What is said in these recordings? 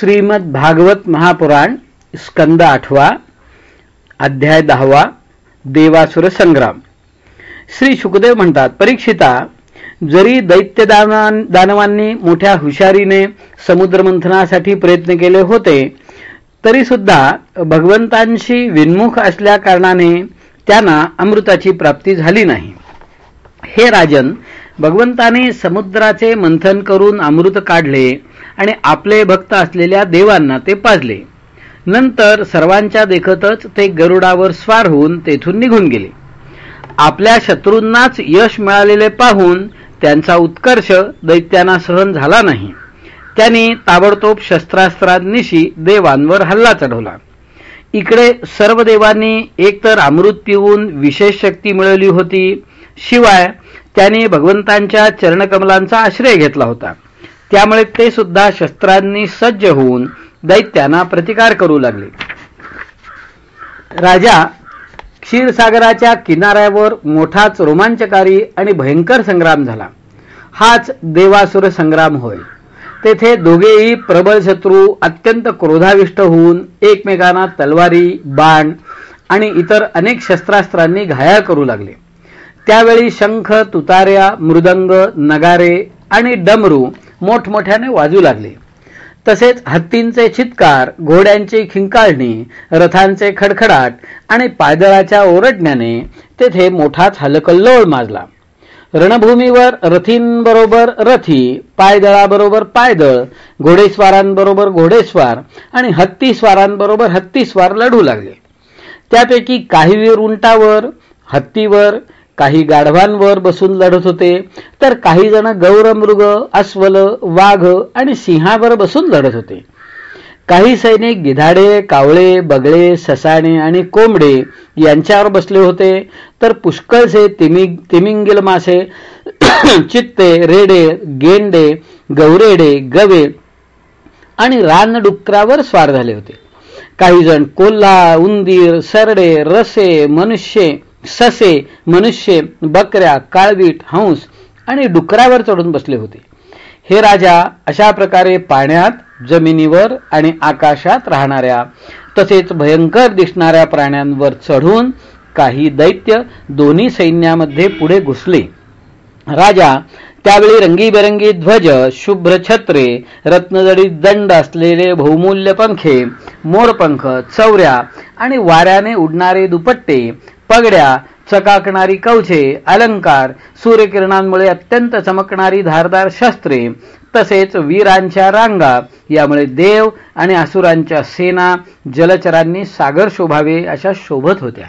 श्रीमद भागवत महापुराण स्कंद आठवा अध्याय दहावा देवासुर संग्राम. श्री शुकदेव म्हणतात परीक्षिता जरी दैत्य दानवांनी मोठ्या हुशारीने समुद्रमंथनासाठी प्रयत्न केले होते तरी सुद्धा भगवंतांशी विन्मुख असल्या कारणाने त्यांना अमृताची प्राप्ती झाली नाही. हे राजन भगवंताने समुद्राचे मंथन करून अमृत काढले आणि आपले भक्त असलेल्या देवांना ते पाजले. नंतर सर्वांच्या देखतच ते गरुडावर स्वार होऊन तेथून निघून गेले. आपल्या शत्रूंनाच यश मिळालेले पाहून त्यांचा उत्कर्ष दैत्यांना सहन झाला नाही. त्यांनी ताबडतोब शस्त्रास्त्रांनिशी देवांवर हल्ला चढवला. इकडे सर्व देवांनी एकतर अमृत पिऊन विशेष शक्ती मिळवली होती शिवाय त्यांनी भगवंतांच्या चरणकमलांचा आश्रय घेतला होता. त्यामुळे ते सुद्धा शस्त्रांनी सज्ज होऊन दैत्यांना प्रतिकार करू लागले. राजा क्षीरसागराच्या किनाऱ्यावर मोठाच रोमांचकारी आणि भयंकर संग्राम झाला. हाच देवासुर संग्राम होय. तेथे दोघेही प्रबळ शत्रू अत्यंत क्रोधाविष्ट होऊन एकमेकांना तलवारी बाण आणि इतर अनेक शस्त्रास्त्रांनी घायाळ करू लागले. त्यावेळी शंख तुतार्या मृदंग नगारे आणि डमरू मोठमोठ्याने वाजू लागले. तसेच हत्तींचे चित्कार घोड्यांची खिंकाळणी रथांचे खडखडाट आणि पायदळाच्या ओरडण्याने तेथे मोठाच हलकल्लोळ माजला. रणभूमीवर रथींबरोबर रथी पायदळाबरोबर पायदळ घोडेस्वारांबरोबर घोडेस्वार आणि हत्तीस्वारांबरोबर हत्तीस्वार लढू लागले. त्यापैकी काही वीर उंटावर हत्तीवर काही गाढवांवर बसून लढत होते. तर काही जण गौरमृग अस्वल वाघ आणि सिंहावर बसून लढत होते. काही सैनिक गिधाडे कावळे बगळे ससाणे आणि कोंबडे यांच्यावर बसले होते. तर पुष्कळसे तिमिंग तिमिंगिल मासे चित्ते रेडे गेंडे गौरेडे गवे आणि रानडुकरावर स्वार झाले होते. काही जण कोल्हा उंदीर सरडे रसे मनुष्य ससे मनुष्य बकऱ्या काळवीट हंस आणि डुकरावर चढून बसले होते. हे राजा अशा प्रकारे पाण्यात जमिनीवर आणि आकाशात राहणाऱ्या तसेच भयंकर दिसणाऱ्या प्राण्यांवर चढून काही दैत्य दोन्ही सैन्यामध्ये पुढे घुसले. राजा त्यावेळी रंगीबेरंगी ध्वज शुभ्र छत्रे रत्नजडीत दंड असलेले बहुमूल्य पंखे मोरपंख चौऱ्या आणि वाऱ्याने उडणारे दुपट्टे पगड्या चकाकणारी कवचे अलंकार सूर्यकिरणांमुळे अत्यंत चमकणारी धारदार शस्त्रे तसेच वीरांच्या रांगा यामुळे देव आणि असुरांच्या सेना जलचरांनी सागर शोभावे अशा शोभत होत्या.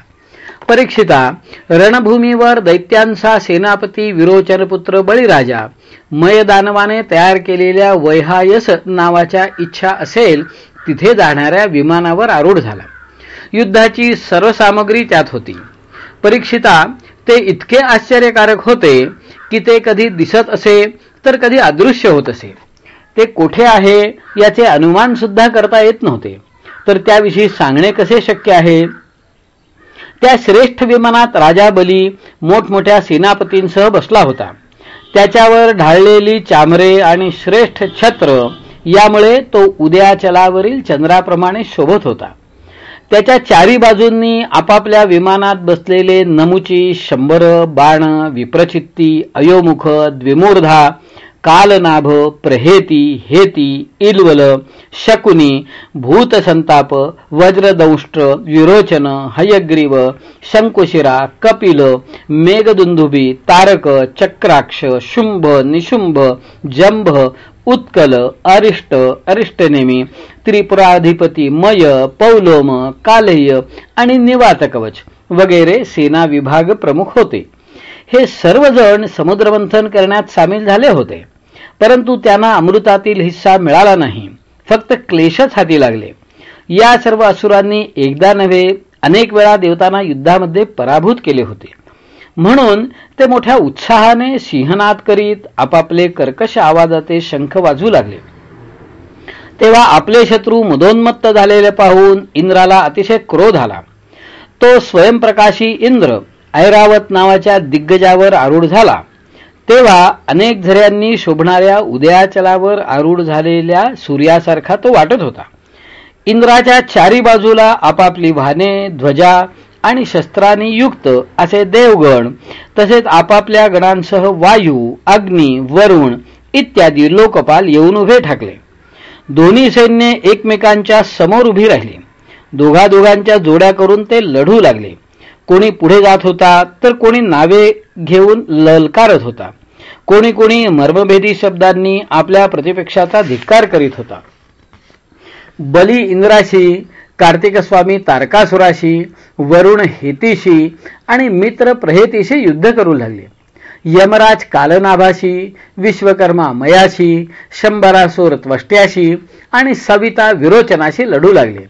परीक्षिता रणभूमीवर दैत्यांचा सेनापती विरोचनपुत्र बळीराजा मयदानवाने तयार केलेल्या वैहायस नावाच्या इच्छा असेल तिथे जाणाऱ्या विमानावर आरूढ झाला. युद्धाची सर्व सामग्री त्यात होती. परीक्षिता ते इतके आश्चर्यकारक होते की ते कधी दिसत असे तर कधी अदृश्य होत असे. ते कोठे आहे याचे अनुमान सुद्धा करता येत नव्हते. तर त्याविषयी सांगणे कसे शक्य आहे? त्या श्रेष्ठ विमानात राजा बली मोठमोठ्या सेनापतींसह बसला होता. त्याच्यावर ढाळलेली चामरे आणि श्रेष्ठ छत्र यामुळे तो उद्याचलावरील चंद्राप्रमाणे शोभत होता. त्याच्या चारी बाजूंनी आपापल्या विमानात बसलेले नमुची शंभर बाण विप्रचित्ती अयोमुख द्विमूर्धा कालनाभ प्रहेती हेती इल्वल शकुनी भूतसंताप वज्रदंष्ट्र विरोचन हयग्रीव शंकुशिरा कपिल मेघदुंदुबी तारक चक्राक्ष शुंभ निशुंभ जंभ उत्कल अरिष्ट अरिष्टनेमी त्रिपुराधिपती मय पौलोम कालेय आणि निवात कवच वगैरे सेना विभाग प्रमुख होते. हे सर्वजण समुद्रमंथन करण्यात सामील झाले होते. परंतु त्यांना अमृतातील हिस्सा मिळाला नाही. फक्त क्लेशच हाती लागले. या सर्व असुरांनी एकदा नव्हे अनेक वेळा देवतांना युद्धामध्ये पराभूत केले होते. म्हणून ते मोठ्या उत्साहाने सिंहनाद करीत आपापले कर्कश आवाजाचे शंख वाजू लागले. तेव्हा आपले शत्रू मदोन्मत्त झालेले पाहून इंद्राला अतिशय क्रोध आला. तो स्वयंप्रकाशी इंद्र ऐरावत नावाच्या दिग्गजावर आरूढ झाला. तेव्हा अनेक झऱ्यांनी शोभणाऱ्या उदयाचलावर आरूढ झालेल्या सूर्यासारखा तो वाटत होता. इंद्राच्या चारी बाजूला आपापली वाहने ध्वजा आणि शस्त्रांनी युक्त असे देवगण तसेच आपापल्या गणांसह वायू अग्नी वरुण इत्यादी लोकपाल येऊन उभे ठाकले. दोन्ही सैन्य एकमेकांच्या समोर उभी राहिली. दोघा दोघांच्या जोड्या करून ते लढू लागले. कोणी पुढे जात होता तर कोणी नावे घेऊन ललकारत होता. कोणी कोणी मर्मभेदी शब्दांनी आपल्या प्रतिपेक्षाचा धिक्कार करीत होता. बली इंद्राशी कार्तिक स्वामी तारकासुराशी वरुण हेतीशी आणि मित्र प्रहेतीशी युद्ध करू लागले. यमराज कालनाभाशी विश्वकर्मा मयाशी शंभरासुर त्वष्ट्याशी आणि सविता विरोचनाशी लढू लागले.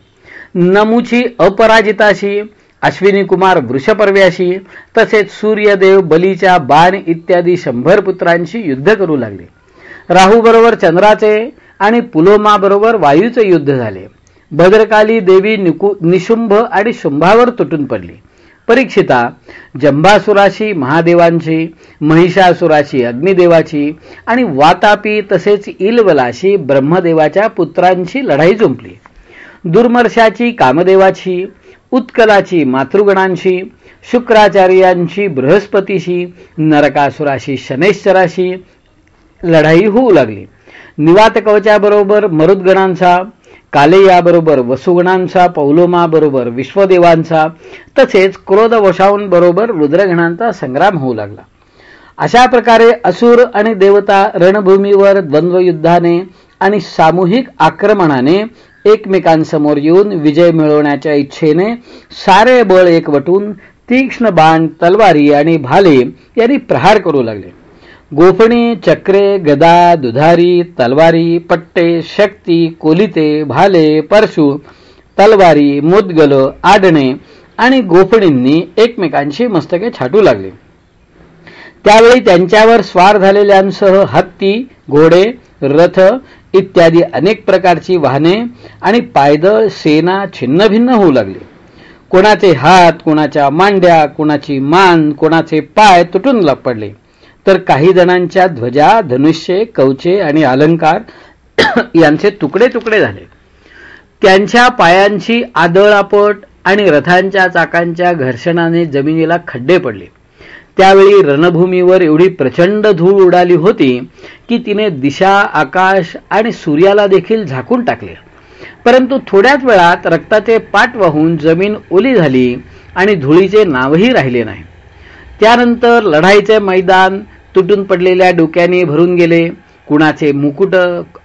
नमुची अपराजिताशी अश्विनी कुमार वृषपर्व्याशी तसेच सूर्यदेव बलीच्या बाण इत्यादी शंभर पुत्रांशी युद्ध करू लागले. राहू बरोबर चंद्राचे आणि पुलोमा बरोबर वायूचे युद्ध झाले. भद्रकाली देवी निशुंभ आणि शुंभावर तुटून पडली. परीक्षिता जंभासुराशी महादेवांची महिषासुराशी अग्निदेवाची आणि वातापी तसेच इलवलाशी ब्रह्मदेवाच्या पुत्रांची लढाई जुंपली. दुर्मर्शाची कामदेवाची उत्कलाची मातृगणांशी शुक्राचार्यांची बृहस्पतीशी नरकासुराशी शनेश्वराशी लढाई होऊ लागली. निवात मरुद्गणांचा मरुदगणांचा कालेयाबरोबर वसुगणांचा पौलोमाबरोबर विश्वदेवांचा तसेच क्रोधवशांबरोबर रुद्रगणांचा संग्राम होऊ लागला. अशा प्रकारे असुर आणि देवता रणभूमीवर द्वंद्वयुद्धाने आणि सामूहिक आक्रमणाने एकमेकांसमोर येऊन विजय मिळवण्याच्या इच्छेने सारे बळ एकवटून तीक्ष्ण बाण तलवारी आणि भाले यांनी प्रहार करू लागले. गोफणी चक्रे गदा दुधारी तलवारी पट्टे शक्ती कोलिते भाले परशु तलवारी मुदगल आडणे आणि गोफणींनी एकमेकांशी मस्तके छाटू लागले. त्यावेळी त्यांच्यावर स्वार झालेल्यांसह हत्ती घोडे रथ इत्यादी अनेक प्रकारची वाहने आणि पायदळ सेना छिन्नभिन्न होऊ लागली. कोणाचे हात कोणाच्या मांड्या कोणाची मान कोणाचे पाय तुटून पडले तर काही जणांच्या ध्वजा धनुष्ये कवचे आणि अलंकार यांचे तुकडे तुकडे झाले. त्यांच्या पायांची आदळापट आणि रथांच्या चाकांच्या घर्षणाने जमिनीला खड्डे पडले. त्यावेळी रणभूमीवर एवढी प्रचंड धूळ उडाली होती की तिने दिशा आकाश आणि सूर्याला देखील झाकून टाकले. परंतु थोड्याच वेळात रक्ताचे पाठ वाहून जमीन ओली झाली आणि धुळीचे नावही राहिले नाही. त्यानंतर लढाईचे मैदान तुटून पडलेल्या डोक्याने भरून गेले. कुणाचे मुकुट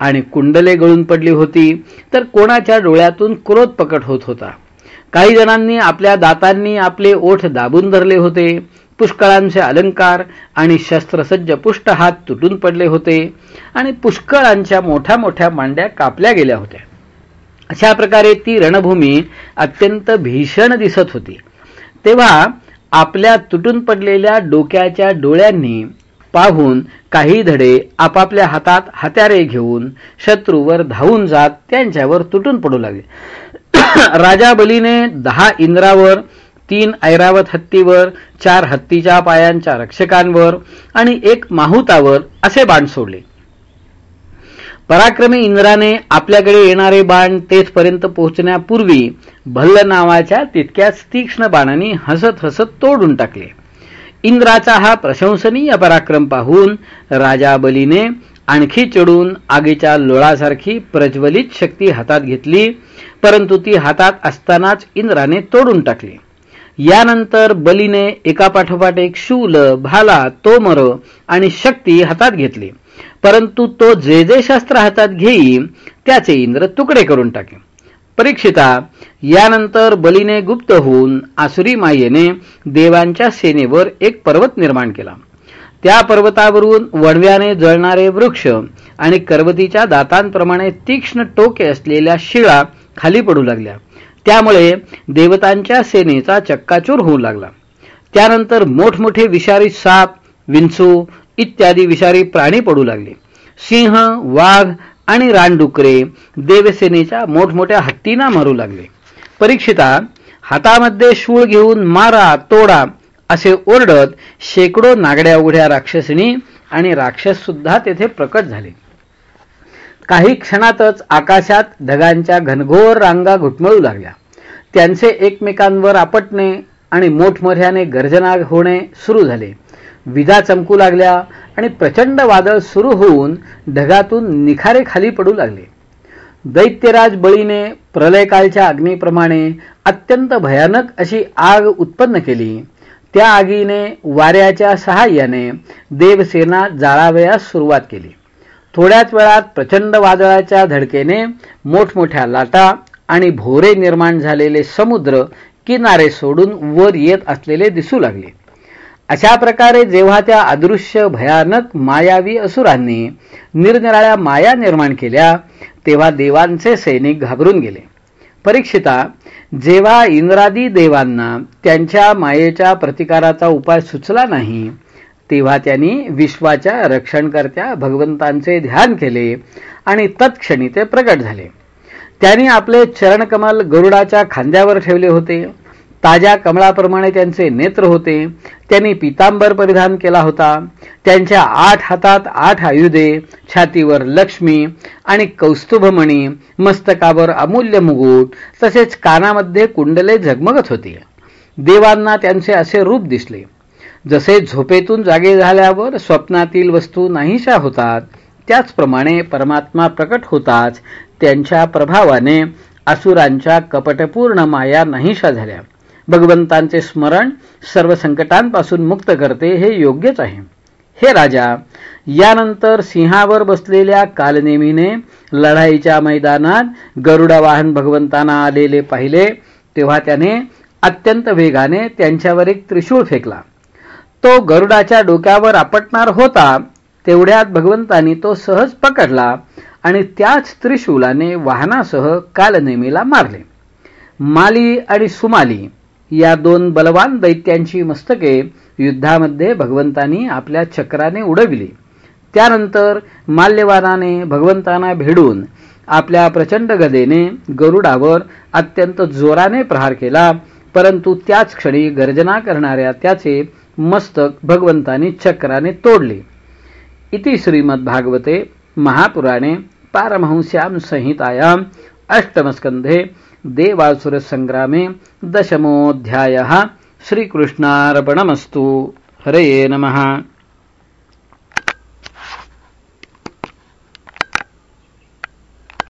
आणि कुंडले गळून पडली होती तर कोणाच्या डोळ्यातून क्रोध प्रकट होत होता. काही जणांनी आपल्या दातांनी आपले ओठ दाबून धरले होते पुष्कळांचे अलंकार आणि शस्त्रसज्ज पुष्ट हात तुटून पडले होते आणि पुष्कळांच्या मोठ्या मोठ्या मांड्या कापल्या गेल्या होत्या. अशा प्रकारे ती रणभूमी अत्यंत भीषण दिसत होती. तेव्हा आपल्या तुटून पडलेल्या डोक्याच्या डोळ्यांनी पाहून काही धडे आपापल्या हातात हत्यारे घेऊन शत्रूवर धावून जात त्यांच्यावर तुटून पडू लागले. राजा बलीने दहा इंद्रावर तीन ऐरावत हत्तीवर चार हत्तीच्या पायांच्या रक्षकांवर आणि एक माहुतावर असे बाण सोडले. पराक्रमी इंद्राने आपल्याकडे येणारे बाण तेथपर्यंत पोहोचण्यापूर्वी भल्ल नावाच्या तितक्याच तीक्ष्ण बाणांनी हसत हसत तोडून टाकले. इंद्राचा हा प्रशंसनीय पराक्रम पाहून राजा बलीने आणखी चढून आगीच्या लोळासारखी प्रज्वलित शक्ती हातात घेतली परंतु ती हातात असतानाच इंद्राने तोडून टाकली. यानंतर बलीने एकापाठोपाठ एक शूल भाला तोमर आणि शक्ती हातात घेतली. परंतु तो जे जे शास्त्र हातात घेई त्याचे इंद्र तुकडे करून टाके परीक्षिता यानंतर बलीने गुप्त होऊन आसुरी मायेने देवांच्या सेनेवर एक पर्वत निर्माण केला. त्या पर्वतावरून वडव्याने जळणारे वृक्ष आणि करवतीच्या दातांप्रमाणे तीक्ष्ण टोके असलेल्या शिळा खाली पडू लागल्या. त्यामुळे देवतांच्या सेनेचा चक्काचूर होऊ लागला. त्यानंतर मोठमोठे विषारी साप विंचू इत्यादी विषारी प्राणी पडू लागले. सिंह वाघ आणि रानडुकरे देवसेनेच्या मोठमोठ्या हत्तींना मारू लागले. परीक्षिता हातामध्ये शूळ घेऊन मारा तोडा असे ओरडत शेकडो नागड्या उघड्या राक्षसिणी आणि राक्षस सुद्धा तेथे प्रकट झाले. काही क्षणातच आकाशात ढगांच्या घनघोर रांगा घुटमळू लागल्या. त्यांचे एकमेकांवर आपटणे आणि मोठमोठ्याने गर्जना होणे सुरू झाले. विजा चमकू लागल्या आणि प्रचंड वादळ सुरू होऊन ढगातून निखारे खाली पडू लागले. दैत्यराज बळीने प्रलयकालच्या अग्नीप्रमाणे अत्यंत भयानक अशी आग उत्पन्न केली. त्या आगीने वाऱ्याच्या सहाय्याने देवसेना जाळावयास सुरुवात केली. थोड्याच वेळात प्रचंड वादळाच्या धडकेने मोठमोठ्या लाटा आणि भोरे निर्माण झालेले समुद्र किनारे सोडून वर येत असलेले दिसू लागले. अशा प्रकारे जेव्हा त्या अदृश्य भयानक मायावी असुरांनी निरनिराळ्या माया निर्माण केल्या तेव्हा देवांचे सैनिक घाबरून गेले. परीक्षिता जेव्हा इंद्रादी देवांना त्यांच्या मायेच्या प्रतिकाराचा उपाय सुचला नाही तेव्हा त्यांनी विश्वाच्या रक्षणकर्त्या भगवंतांचे ध्यान केले आणि तत्क्षणी ते प्रकट झाले. त्यांनी आपले चरणकमल गरुडाच्या खांद्यावर ठेवले होते. ताज्या कमळाप्रमाणे त्यांचे नेत्र होते. त्यांनी पितांबर परिधान केला होता. त्यांच्या आठ हातात आठ आयुधे छातीवर लक्ष्मी आणि कौस्तुभमणी मस्तकावर अमूल्य मुकुट तसेच कानामध्ये कुंडले झगमगत होती. देवांना त्यांचे असे रूप दिसले. जसे झोपेतून जागे झाल्यावर स्वप्नातील वस्तू नाहीशा होतात त्याचप्रमाणे परमात्मा प्रकट होताच त्यांच्या प्रभावाने असुरांच्या कपटपूर्ण माया नाहीशा झाल्या. भगवंतांचे स्मरण सर्व संकटांपासून मुक्त करते हे योग्यच आहे. हे राजा यानंतर सिंहावर बसलेल्या कालनेमीने लढाईच्या मैदानात गरुडावाहन भगवंतांना आलेले पाहिले तेव्हा त्याने अत्यंत वेगाने त्यांच्यावर एक त्रिशूळ फेकला. तो गरुडाच्या डोक्यावर आपटणार होता तेवढ्यात भगवंतांनी तो सहज पकडला आणि त्याच त्रिशूलाने वाहनासह कालनेमीला मारले. माली आणि सुमाली या दोन बलवान दैत्यांची मस्तके युद्धामध्ये भगवंतानी आपल्या चक्राने उडविली. त्यानंतर माल्यवानाने भगवंतांना भेडून आपल्या प्रचंड गदेने गरुडावर अत्यंत जोराने प्रहार केला परंतु त्याच क्षणी गर्जना करणाऱ्या त्याचे मस्तक भगवंतानी चक्राने तोडले. इति श्रीमद्भागवते महापुराणे पारमहंस्यां संहितायां अष्टमस्कंधे देवासुरसङ्ग्रामे दशमोऽध्यायः. श्रीकृष्णार्पणमस्तु. हरये नमः.